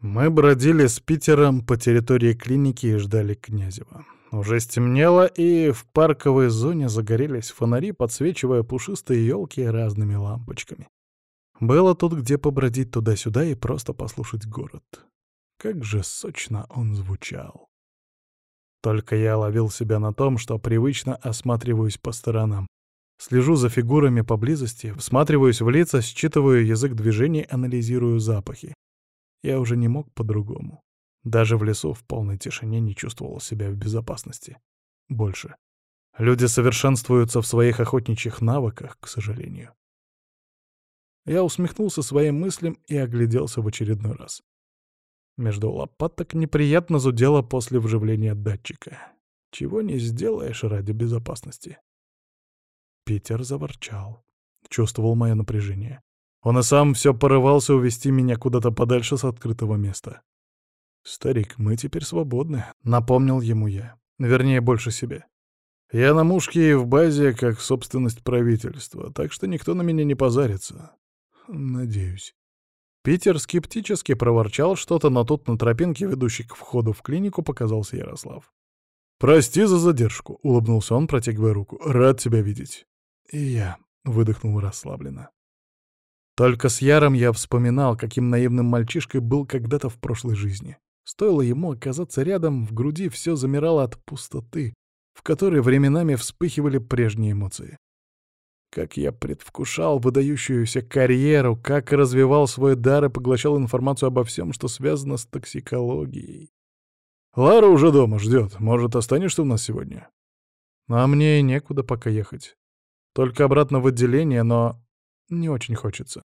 Мы бродили с Питером по территории клиники и ждали Князева. Уже стемнело, и в парковой зоне загорелись фонари, подсвечивая пушистые елки разными лампочками. Было тут где побродить туда-сюда и просто послушать город. Как же сочно он звучал. Только я ловил себя на том, что привычно осматриваюсь по сторонам. Слежу за фигурами поблизости, всматриваюсь в лица, считываю язык движений, анализирую запахи. Я уже не мог по-другому. Даже в лесу в полной тишине не чувствовал себя в безопасности. Больше. Люди совершенствуются в своих охотничьих навыках, к сожалению. Я усмехнулся своим мыслям и огляделся в очередной раз. Между лопаток неприятно зудело после вживления датчика. Чего не сделаешь ради безопасности. Питер заворчал. Чувствовал мое напряжение. Он и сам все порывался увести меня куда-то подальше с открытого места. «Старик, мы теперь свободны», — напомнил ему я. Вернее, больше себе. Я на мушке и в базе как собственность правительства, так что никто на меня не позарится. Надеюсь. Питер скептически проворчал что-то, но тут на тропинке, ведущей к входу в клинику, показался Ярослав. «Прости за задержку», — улыбнулся он, протягивая руку. «Рад тебя видеть». «И я», — выдохнул расслабленно. Только с Яром я вспоминал, каким наивным мальчишкой был когда-то в прошлой жизни. Стоило ему оказаться рядом, в груди все замирало от пустоты, в которой временами вспыхивали прежние эмоции. Как я предвкушал выдающуюся карьеру, как развивал свой дар и поглощал информацию обо всем, что связано с токсикологией. «Лара уже дома ждет. Может, останешься у нас сегодня?» «А мне некуда пока ехать. Только обратно в отделение, но не очень хочется.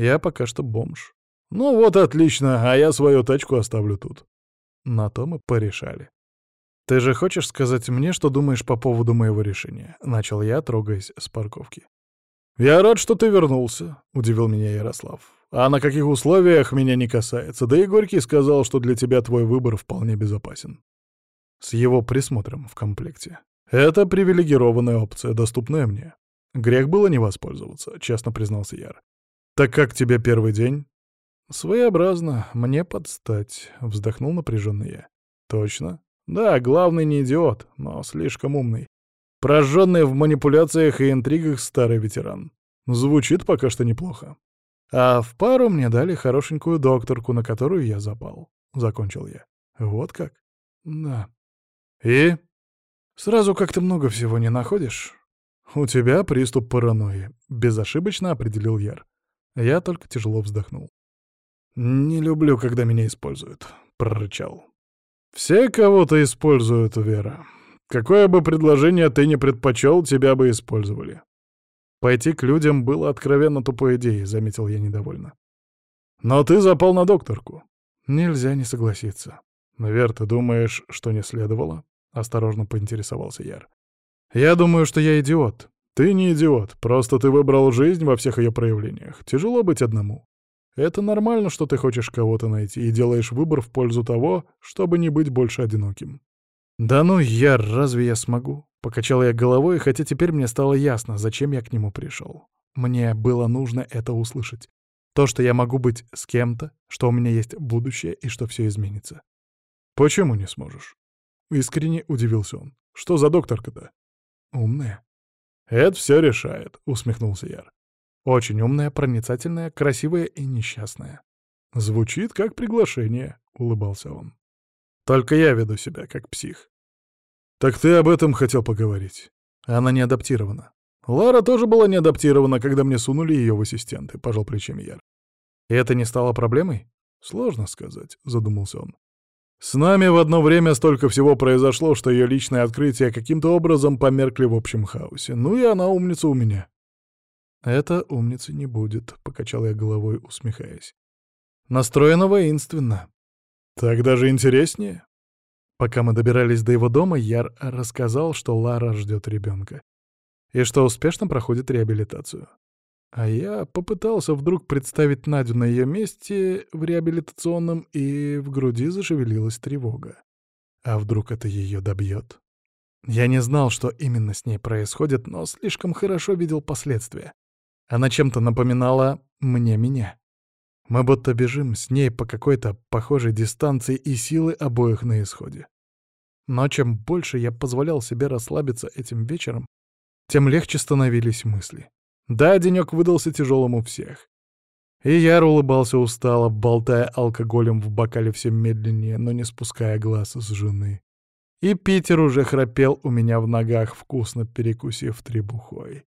Я пока что бомж». «Ну вот отлично, а я свою тачку оставлю тут». На то мы порешали. «Ты же хочешь сказать мне, что думаешь по поводу моего решения?» — начал я, трогаясь с парковки. «Я рад, что ты вернулся», — удивил меня Ярослав. «А на каких условиях меня не касается. Да и Горький сказал, что для тебя твой выбор вполне безопасен. С его присмотром в комплекте. Это привилегированная опция, доступная мне. Грех было не воспользоваться», — честно признался Яр. «Так как тебе первый день?» «Своеобразно, мне подстать», — вздохнул напряженный я. «Точно?» Да, главный не идиот, но слишком умный. Прожженный в манипуляциях и интригах старый ветеран. Звучит пока что неплохо. А в пару мне дали хорошенькую докторку, на которую я запал. Закончил я. Вот как? Да. И? Сразу как-то много всего не находишь? У тебя приступ паранойи. Безошибочно определил Яр. Я только тяжело вздохнул. «Не люблю, когда меня используют», — прорычал. «Все кого-то используют, Вера. Какое бы предложение ты ни предпочел, тебя бы использовали». «Пойти к людям было откровенно тупой идеей», — заметил я недовольно. «Но ты запал на докторку». «Нельзя не согласиться». «Вер, ты думаешь, что не следовало?» — осторожно поинтересовался Яр. «Я думаю, что я идиот». «Ты не идиот, просто ты выбрал жизнь во всех ее проявлениях. Тяжело быть одному. Это нормально, что ты хочешь кого-то найти и делаешь выбор в пользу того, чтобы не быть больше одиноким. «Да ну, я разве я смогу?» — покачал я головой, хотя теперь мне стало ясно, зачем я к нему пришел. Мне было нужно это услышать. То, что я могу быть с кем-то, что у меня есть будущее и что все изменится. «Почему не сможешь?» Искренне удивился он. «Что за докторка-то?» «Умная». «Это все решает», — усмехнулся Яр. Очень умная, проницательная, красивая и несчастная. «Звучит как приглашение», — улыбался он. «Только я веду себя как псих». «Так ты об этом хотел поговорить?» Она не адаптирована. Лара тоже была не адаптирована, когда мне сунули ее в ассистенты, — пожал плечами Яр. И это не стало проблемой? Сложно сказать, — задумался он. С нами в одно время столько всего произошло, что ее личное открытие каким-то образом померкли в общем хаосе. Ну и она умница у меня. «Это умницы не будет», — покачал я головой, усмехаясь. «Настроена воинственно». «Так даже интереснее». Пока мы добирались до его дома, Яр рассказал, что Лара ждет ребенка и что успешно проходит реабилитацию. А я попытался вдруг представить Надю на ее месте в реабилитационном, и в груди зашевелилась тревога. А вдруг это ее добьет? Я не знал, что именно с ней происходит, но слишком хорошо видел последствия. Она чем-то напоминала мне меня. Мы будто бежим с ней по какой-то похожей дистанции и силы обоих на исходе. Но чем больше я позволял себе расслабиться этим вечером, тем легче становились мысли. Да, денек выдался тяжелым у всех. И я улыбался устало, болтая алкоголем в бокале все медленнее, но не спуская глаз с жены. И Питер уже храпел у меня в ногах, вкусно перекусив требухой.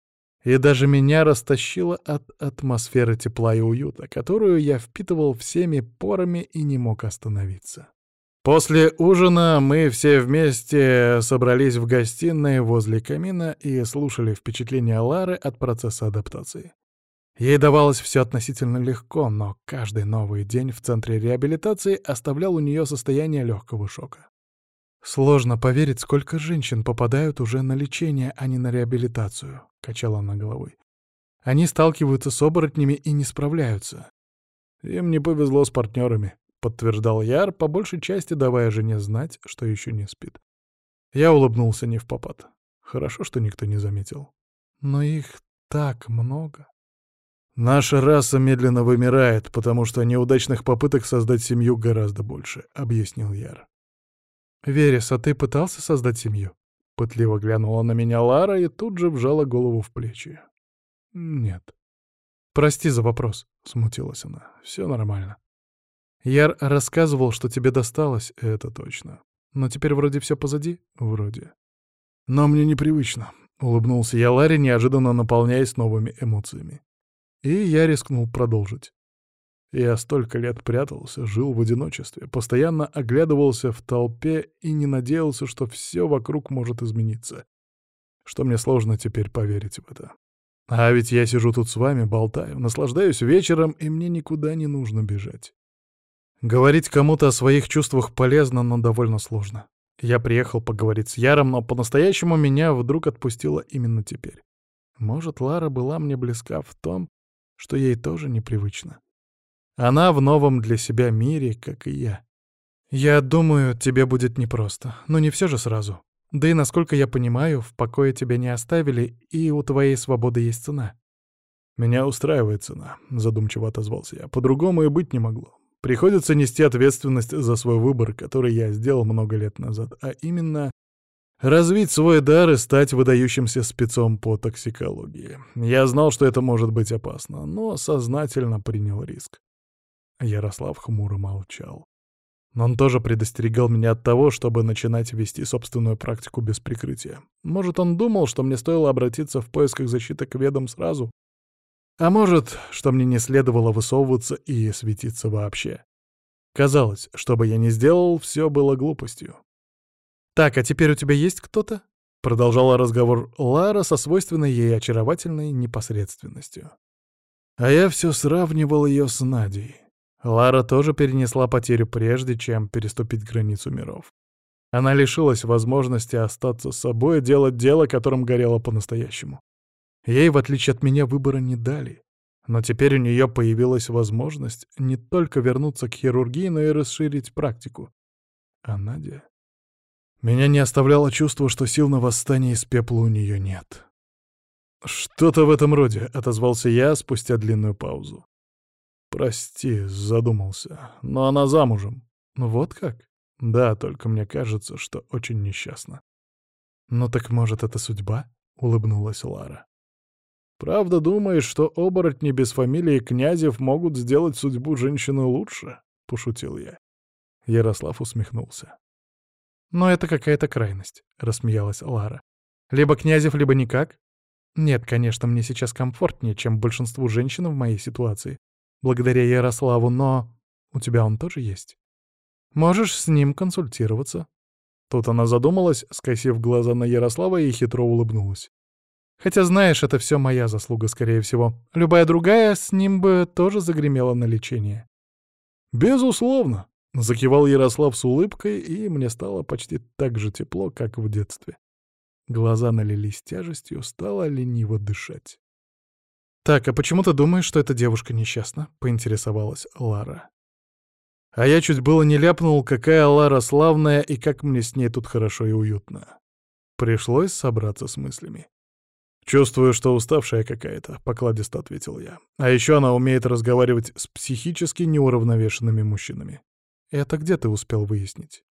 И даже меня растащило от атмосферы тепла и уюта, которую я впитывал всеми порами и не мог остановиться. После ужина мы все вместе собрались в гостиной возле камина и слушали впечатления Лары от процесса адаптации. Ей давалось все относительно легко, но каждый новый день в центре реабилитации оставлял у нее состояние легкого шока. «Сложно поверить, сколько женщин попадают уже на лечение, а не на реабилитацию», — качала она головой. «Они сталкиваются с оборотнями и не справляются. Им не повезло с партнерами», — подтверждал Яр, по большей части давая жене знать, что еще не спит. Я улыбнулся не в попад. Хорошо, что никто не заметил. Но их так много. Наша раса медленно вымирает, потому что неудачных попыток создать семью гораздо больше, — объяснил Яр. «Верес, а ты пытался создать семью?» Пытливо глянула на меня Лара и тут же вжала голову в плечи. «Нет». «Прости за вопрос», — смутилась она. «Все нормально». Яр рассказывал, что тебе досталось, это точно. Но теперь вроде все позади? Вроде. Но мне непривычно, — улыбнулся я Ларе, неожиданно наполняясь новыми эмоциями. И я рискнул продолжить. Я столько лет прятался, жил в одиночестве, постоянно оглядывался в толпе и не надеялся, что все вокруг может измениться. Что мне сложно теперь поверить в это. А ведь я сижу тут с вами, болтаю, наслаждаюсь вечером, и мне никуда не нужно бежать. Говорить кому-то о своих чувствах полезно, но довольно сложно. Я приехал поговорить с Яром, но по-настоящему меня вдруг отпустило именно теперь. Может, Лара была мне близка в том, что ей тоже непривычно. Она в новом для себя мире, как и я. Я думаю, тебе будет непросто, но не все же сразу. Да и, насколько я понимаю, в покое тебя не оставили, и у твоей свободы есть цена. «Меня устраивает цена», — задумчиво отозвался я. «По-другому и быть не могло. Приходится нести ответственность за свой выбор, который я сделал много лет назад, а именно развить свой дар и стать выдающимся спецом по токсикологии. Я знал, что это может быть опасно, но сознательно принял риск. Ярослав хмуро молчал. Но он тоже предостерегал меня от того, чтобы начинать вести собственную практику без прикрытия. Может, он думал, что мне стоило обратиться в поисках защиты к ведам сразу, а может, что мне не следовало высовываться и светиться вообще. Казалось, что бы я ни сделал, все было глупостью. «Так, а теперь у тебя есть кто-то?» Продолжала разговор Лара со свойственной ей очаровательной непосредственностью. А я все сравнивал ее с Надей. Лара тоже перенесла потерю прежде, чем переступить границу миров. Она лишилась возможности остаться с собой и делать дело, которым горела по-настоящему. Ей, в отличие от меня, выбора не дали. Но теперь у нее появилась возможность не только вернуться к хирургии, но и расширить практику. А Надя... Меня не оставляло чувство, что сил на восстание из пепла у нее нет. «Что-то в этом роде», — отозвался я спустя длинную паузу. «Прости», — задумался, — «но она замужем». «Вот как?» «Да, только мне кажется, что очень несчастна». «Ну так, может, это судьба?» — улыбнулась Лара. Правда, думаешь, что оборотни без фамилии Князев могут сделать судьбу женщины лучше? Пошутил я. Ярослав усмехнулся. «Но это какая-то крайность», — рассмеялась Лара. «Либо Князев, либо никак. Нет, конечно, мне сейчас комфортнее, чем большинству женщин в моей ситуации, благодаря Ярославу, но у тебя он тоже есть. Можешь с ним консультироваться». Тут она задумалась, скосив глаза на Ярослава и хитро улыбнулась. Хотя, знаешь, это все моя заслуга, скорее всего. Любая другая с ним бы тоже загремела на лечение. «Безусловно», — закивал Ярослав с улыбкой, и мне стало почти так же тепло, как в детстве. Глаза налились тяжестью, стало лениво дышать. «Так, а почему ты думаешь, что эта девушка несчастна?» — поинтересовалась Лара. А я чуть было не ляпнул, какая Лара славная и как мне с ней тут хорошо и уютно. Пришлось собраться с мыслями. «Чувствую, что уставшая какая-то», — покладисто ответил я. «А еще она умеет разговаривать с психически неуравновешенными мужчинами». «Это где ты успел выяснить?»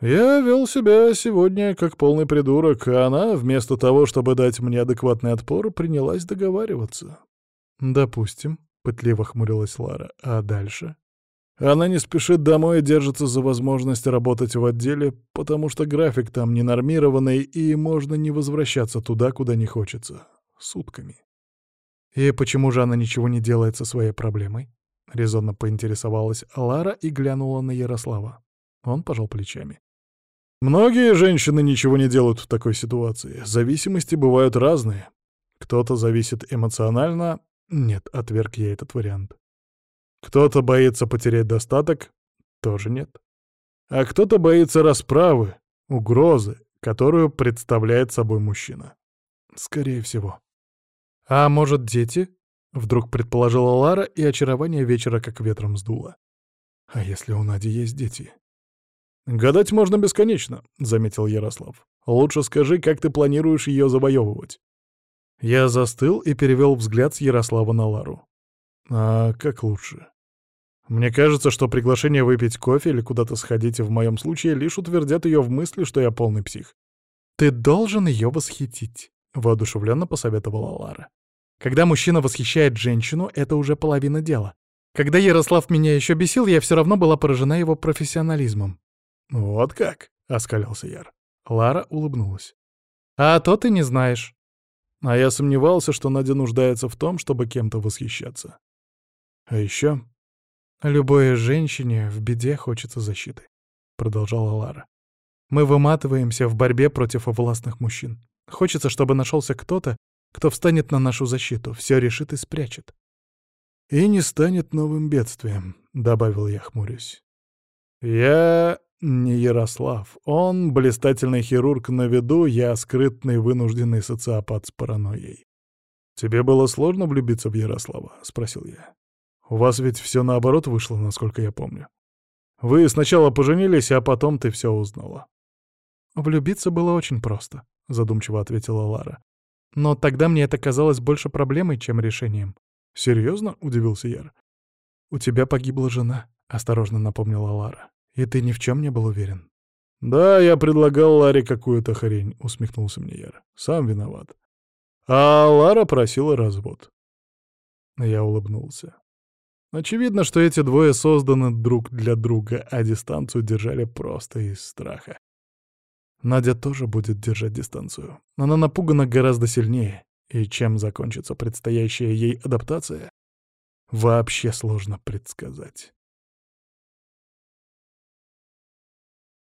«Я вел себя сегодня как полный придурок, а она, вместо того, чтобы дать мне адекватный отпор, принялась договариваться». «Допустим», — пытливо хмурилась Лара. «А дальше?» Она не спешит домой и держится за возможность работать в отделе, потому что график там ненормированный, и можно не возвращаться туда, куда не хочется. Сутками. «И почему же она ничего не делает со своей проблемой?» — резонно поинтересовалась Лара и глянула на Ярослава. Он пожал плечами. «Многие женщины ничего не делают в такой ситуации. Зависимости бывают разные. Кто-то зависит эмоционально. Нет, отверг я этот вариант. Кто-то боится потерять достаток, тоже нет. А кто-то боится расправы, угрозы, которую представляет собой мужчина. Скорее всего. А может, дети? Вдруг предположила Лара, и очарование вечера как ветром сдуло. А если у Нади есть дети? «Гадать можно бесконечно», — заметил Ярослав. «Лучше скажи, как ты планируешь ее завоевывать». Я застыл и перевел взгляд с Ярослава на Лару. А как лучше? Мне кажется, что приглашение выпить кофе или куда-то сходить в моем случае лишь утвердят ее в мысли, что я полный псих. «Ты должен ее восхитить», — воодушевленно посоветовала Лара. «Когда мужчина восхищает женщину, это уже половина дела. Когда Ярослав меня еще бесил, я все равно была поражена его профессионализмом». «Вот как?» — оскалился Яр. Лара улыбнулась. «А то ты не знаешь». А я сомневался, что Надя нуждается в том, чтобы кем-то восхищаться. А еще «Любой женщине в беде хочется защиты», — продолжала Лара. «Мы выматываемся в борьбе против властных мужчин. Хочется, чтобы нашелся кто-то, кто встанет на нашу защиту, все решит и спрячет». «И не станет новым бедствием», — добавил я, хмурясь. «Я не Ярослав. Он блистательный хирург на виду, я скрытный вынужденный социопат с паранойей». «Тебе было сложно влюбиться в Ярослава?» — спросил я. У вас ведь все наоборот вышло, насколько я помню. Вы сначала поженились, а потом ты все узнала. Влюбиться было очень просто, задумчиво ответила Лара. Но тогда мне это казалось больше проблемой, чем решением. Серьезно? удивился Яр. У тебя погибла жена, осторожно напомнила Лара. И ты ни в чем не был уверен. Да, я предлагал Ларе какую-то хрень, усмехнулся мне Яр. Сам виноват. А Лара просила развод. Я улыбнулся. Очевидно, что эти двое созданы друг для друга, а дистанцию держали просто из страха. Надя тоже будет держать дистанцию. Она напугана гораздо сильнее, и чем закончится предстоящая ей адаптация, вообще сложно предсказать.